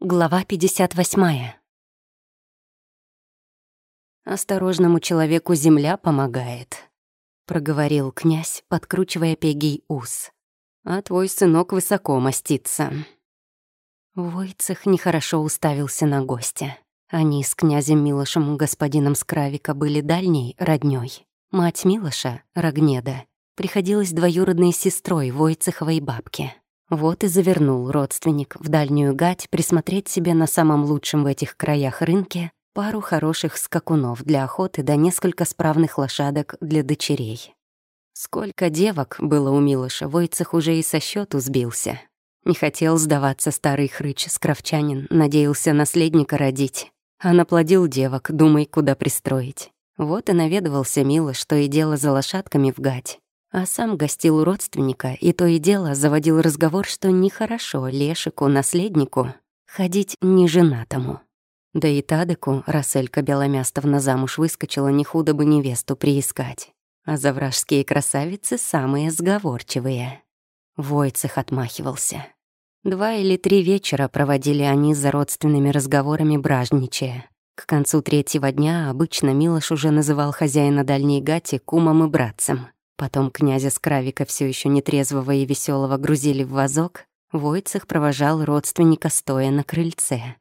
Глава 58. «Осторожному человеку земля помогает», — проговорил князь, подкручивая пегий ус. «А твой сынок высоко мастится». Войцех нехорошо уставился на гостя. Они с князем Милошем, господином Скравика, были дальней роднёй. Мать Милоша, Рогнеда, приходилась двоюродной сестрой Войцеховой бабки. Вот и завернул родственник в дальнюю гать присмотреть себе на самом лучшем в этих краях рынке пару хороших скакунов для охоты да несколько справных лошадок для дочерей. Сколько девок было у Милоша, Войцех уже и со счету сбился. Не хотел сдаваться старый хрыч, скровчанин, надеялся наследника родить. А наплодил девок, думай, куда пристроить. Вот и наведывался Милош, что и дело за лошадками в гать а сам гостил у родственника и то и дело заводил разговор, что нехорошо Лешику, наследнику, ходить неженатому. Да и Тадыку, раз Элька Беломястовна замуж выскочила, не худо бы невесту приискать. А завражские красавицы самые сговорчивые. Войцех отмахивался. Два или три вечера проводили они за родственными разговорами бражничая. К концу третьего дня обычно Милош уже называл хозяина дальней гати кумом и братцем. Потом князя Скравика, все еще нетрезвого и веселого, грузили в вазок. Войцех провожал родственника, стоя на крыльце.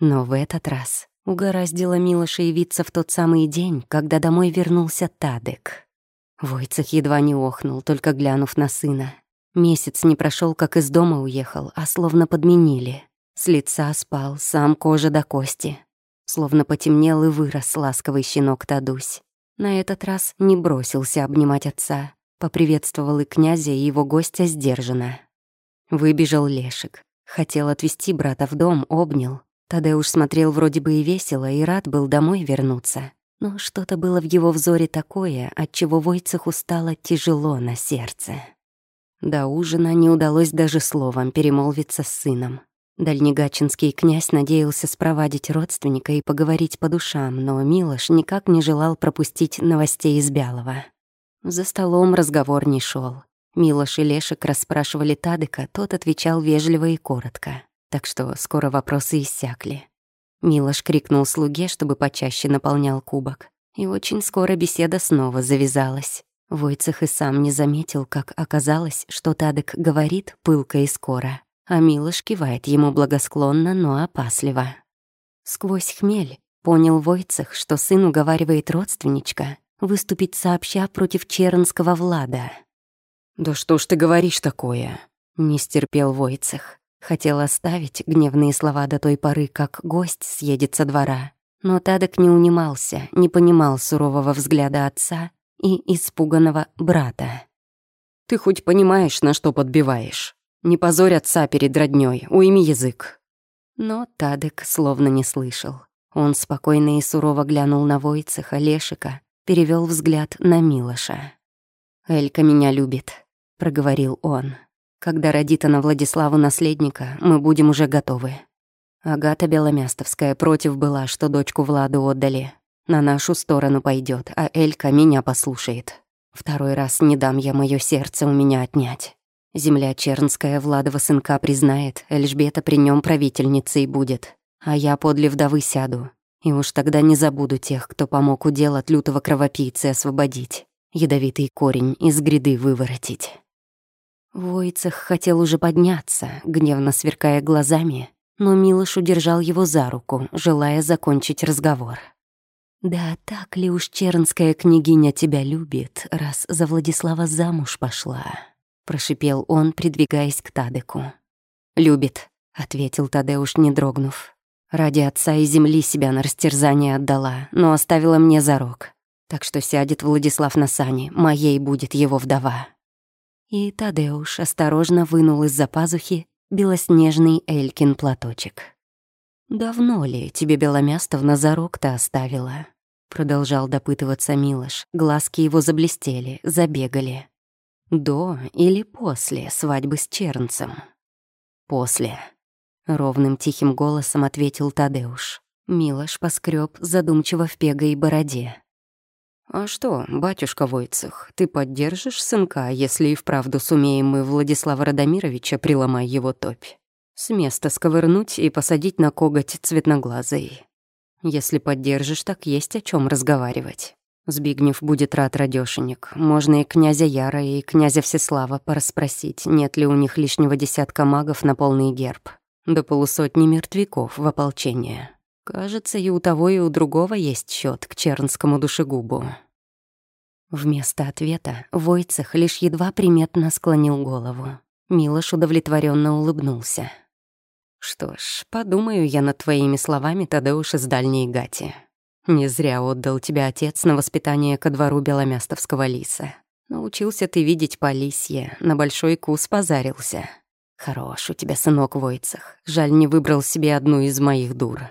Но в этот раз угораздило Милоша явиться в тот самый день, когда домой вернулся Тадек. Войцех едва не охнул, только глянув на сына. Месяц не прошел, как из дома уехал, а словно подменили. С лица спал, сам кожа до кости. Словно потемнел и вырос ласковый щенок Тадусь. На этот раз не бросился обнимать отца, поприветствовал и князя, и его гостя сдержанно. Выбежал Лешик. Хотел отвезти брата в дом, обнял. Тадеуш смотрел вроде бы и весело, и рад был домой вернуться. Но что-то было в его взоре такое, от чего Войцеху стало тяжело на сердце. До ужина не удалось даже словом перемолвиться с сыном. Дальнегачинский князь надеялся спровадить родственника и поговорить по душам, но Милош никак не желал пропустить новостей из Бялого. За столом разговор не шел. Милош и Лешек расспрашивали Тадыка, тот отвечал вежливо и коротко. Так что скоро вопросы иссякли. Милош крикнул слуге, чтобы почаще наполнял кубок. И очень скоро беседа снова завязалась. Войцех и сам не заметил, как оказалось, что Тадык говорит пылко и скоро, а Милош кивает ему благосклонно, но опасливо. Сквозь хмель понял Войцех, что сын уговаривает родственничка выступить сообща против чернского Влада. «Да что ж ты говоришь такое?» — не стерпел Войцех. Хотел оставить гневные слова до той поры, как гость съедет со двора. Но Тадок не унимался, не понимал сурового взгляда отца и испуганного брата. «Ты хоть понимаешь, на что подбиваешь?» Не позорь отца перед роднёй, уйми язык». Но Тадек словно не слышал. Он спокойно и сурово глянул на Войцеха, Лешика, перевёл взгляд на Милоша. «Элька меня любит», — проговорил он. «Когда родит она Владиславу наследника, мы будем уже готовы». Агата Беломястовская против была, что дочку Владу отдали. На нашу сторону пойдет, а Элька меня послушает. Второй раз не дам я моё сердце у меня отнять. Земля Чернская Владова сынка признает, Эльжбета при нем правительницей будет, а я подле вдовы сяду. И уж тогда не забуду тех, кто помог удел от лютого кровопийцы освободить, ядовитый корень из гряды выворотить. Войцех хотел уже подняться, гневно сверкая глазами, но Милош удержал его за руку, желая закончить разговор. «Да так ли уж чернская княгиня тебя любит, раз за Владислава замуж пошла?» — прошипел он, придвигаясь к Тадеку. «Любит», — ответил Тадеуш, не дрогнув. «Ради отца и земли себя на растерзание отдала, но оставила мне зарок. Так что сядет Владислав на сани, моей будет его вдова». И Тадеуш осторожно вынул из-за пазухи белоснежный Элькин платочек. «Давно ли тебе Беломястовна зарок-то оставила?» Продолжал допытываться Милош. Глазки его заблестели, забегали. До или после свадьбы с Чернцем? После. Ровным тихим голосом ответил Тадеуш. Милош поскреб задумчиво в пегой бороде. «А что, батюшка Войцех, ты поддержишь сынка, если и вправду сумеем мы Владислава Радомировича приломай его топь? С места сковырнуть и посадить на коготь цветноглазый. Если поддержишь, так есть о чем разговаривать. Збигнев будет рад радёшенек. Можно и князя Яра, и князя Всеслава порасспросить, нет ли у них лишнего десятка магов на полный герб. До полусотни мертвяков в ополчение. Кажется, и у того, и у другого есть счет к чернскому душегубу. Вместо ответа Войцех лишь едва приметно склонил голову. Милош удовлетворенно улыбнулся. «Что ж, подумаю я над твоими словами, Тадеуш из Дальней Гати. Не зря отдал тебя отец на воспитание ко двору Беломястовского лиса. Научился ты видеть по лисье, на большой кус позарился. Хорош у тебя сынок Войцех, жаль, не выбрал себе одну из моих дур».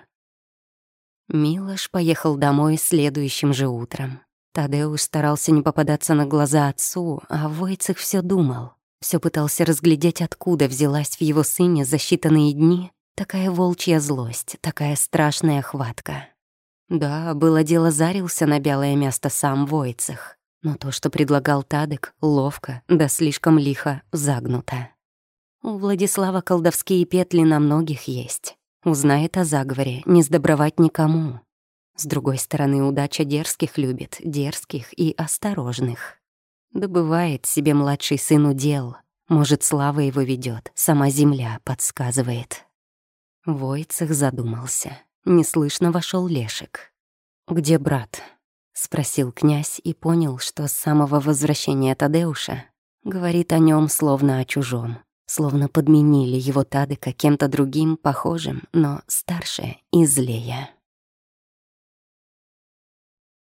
Милош поехал домой следующим же утром. Тадеуш старался не попадаться на глаза отцу, а Войцех все думал. Все пытался разглядеть, откуда взялась в его сыне за считанные дни такая волчья злость, такая страшная хватка. Да, было дело, зарился на белое место сам Войцех, но то, что предлагал Тадек, ловко, да слишком лихо загнуто. У Владислава колдовские петли на многих есть. Узнает о заговоре, не сдобровать никому. С другой стороны, удача дерзких любит, дерзких и осторожных. Добывает себе младший сын удел. Может, слава его ведет, сама земля подсказывает. Войцех задумался. Неслышно вошел Лешек. «Где брат?» — спросил князь и понял, что с самого возвращения Тадеуша говорит о нем словно о чужом, словно подменили его Тады каким-то другим, похожим, но старше и злее.